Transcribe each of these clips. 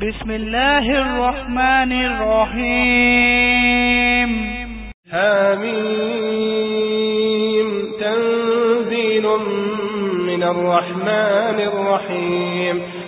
بسم الله الرحمن الرحيم حميم تنزيل من الرحمن الرحيم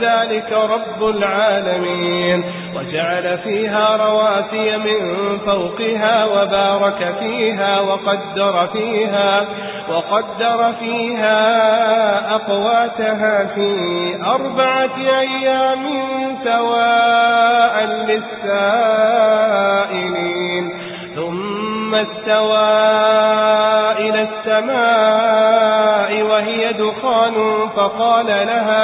ذلك رب العالمين. وجعل فيها رواسي من فوقها وبارك فيها وقدر فيها وقدر فيها أقواتها في أربعة أيام سواء للسائلين. ثم استوى إلى السماء وهي دخان فقال لها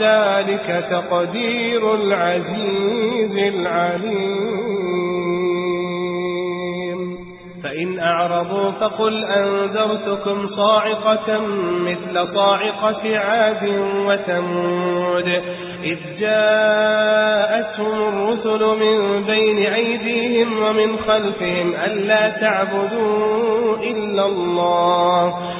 ذلك تقدير العزيز العليم. فإن أعرضوا فقل أنذرتكم صاعقة مثل صاعقة عاد وثمود. إذ جاءتهم الرسل من بين أيديهم ومن خلفهم ألا تعبدوا إلا الله.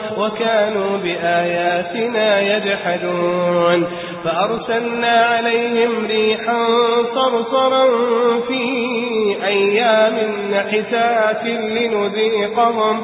وكانوا بآياتنا يجحدون. فأرسلنا عليهم ريحا صرصرا في أيام نحسات لنذيقهم.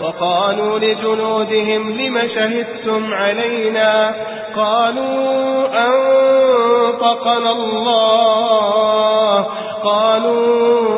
وقالوا لجنودهم لم شهدتم علينا قالوا أنطقنا الله قالوا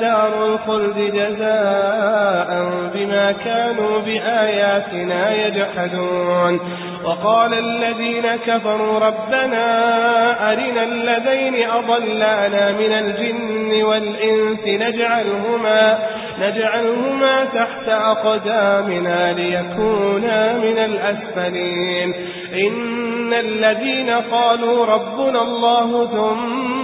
دار الخلد جزاء بما كانوا بآياتنا يجحدون. وقال الذين كفروا ربنا أرنا الذين أضلانا من الجن والإنس نجعلهما نجعلهما تحت أقدامنا ليكونا من الأسفلين. إن الذين قالوا ربنا الله ثم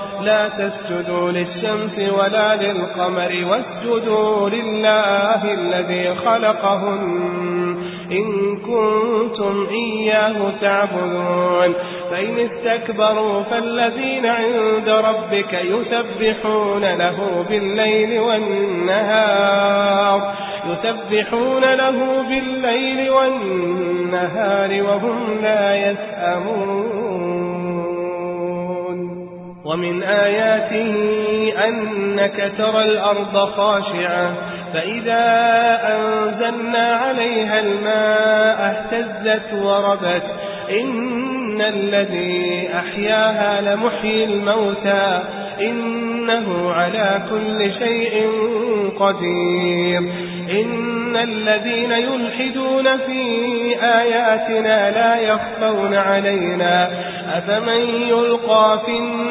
لا تسجدوا للشمس ولا للقمر واسجدوا لله الذي خلقهن إن كنتم إياه تعبدون. فإن استكبروا فالذين عند ربك يسبحون له بالليل والنهار يسبحون له بالليل والنهار وهم لا يسأمون. ومن آياته أنك ترى الأرض خاشعة فإذا أنزلنا عليها الماء اهتزت وربت إن الذي أحياها لمحيي الموتى إنه على كل شيء قدير إن الذين يلحدون في آياتنا لا يخفون علينا أفمن يلقى في النار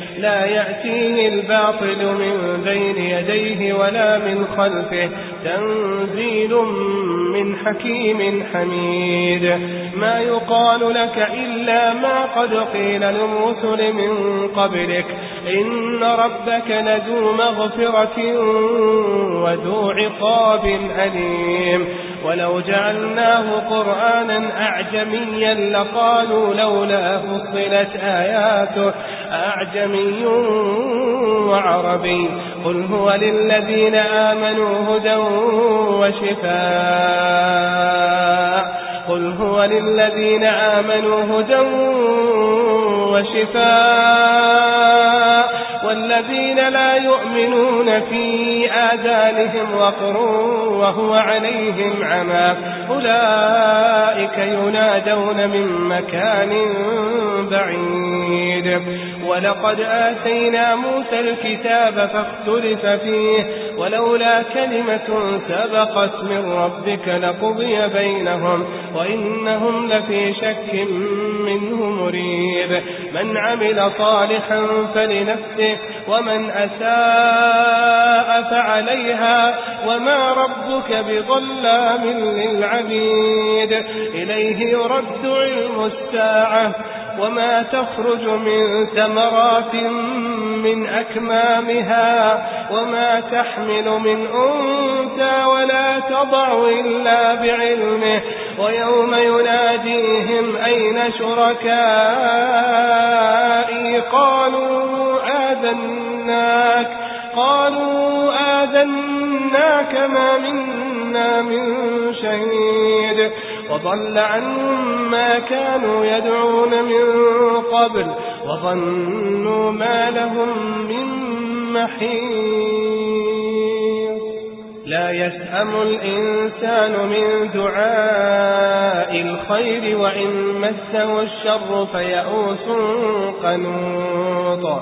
لا يأتيه الباطل من بين يديه ولا من خلفه. تنزيل من حكيم حميد. ما يقال لك إلا ما قد قيل للرسل من قبلك. إن ربك لذو مغفرة وذو عقاب أليم. ولو جعلناه قرآنا أعجميا لقالوا لولا فصلت آياته. أعجمي وعربي. قل هو للذين آمنوا هدى وشفاء. قل هو للذين آمنوا هدى وشفاء. والذين لا يؤمنون في آذانهم وقر وهو عليهم عمى أولئك ينادون من مكان بعيد. ولقد آتينا موسى الكتاب فاختلف فيه ولولا كلمة سبقت من ربك لقضي بينهم وإنهم لفي شك منه مريب. من عمل صالحا فلنفسه ومن أساء فعليها وما ربك بظلام للعبيد. إليه يرد علم الساعة وما تخرج من ثمرات من أكمامها وما تحمل من أنثى ولا تضع إلا بعلمه. ويوم يناديهم أين شركائي؟ قالوا آذناك. قالوا آذناك ما منا من شهيد. وضل عنهم ما كانوا يدعون من قبل. وظنوا ما لهم من محيط. لا يسأم الإنسان من دعاء الخير وإن مسه الشر فيئوس قنوط.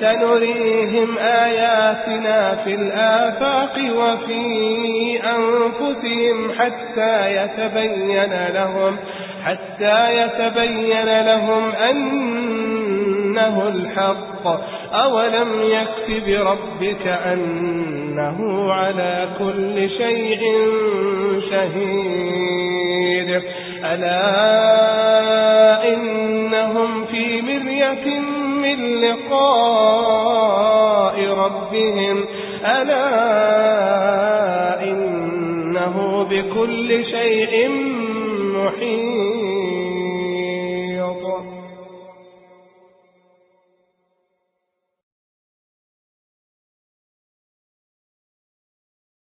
سنريهم آياتنا في الآفاق وفي أنفسهم حتى يتبين لهم حتى يتبين لهم أنه الحق. أولم يكف بربك أنه على كل شيء شهيد. ألا إنهم في مرية من لقاء ربهم. ألا إنه بكل شيء محيط.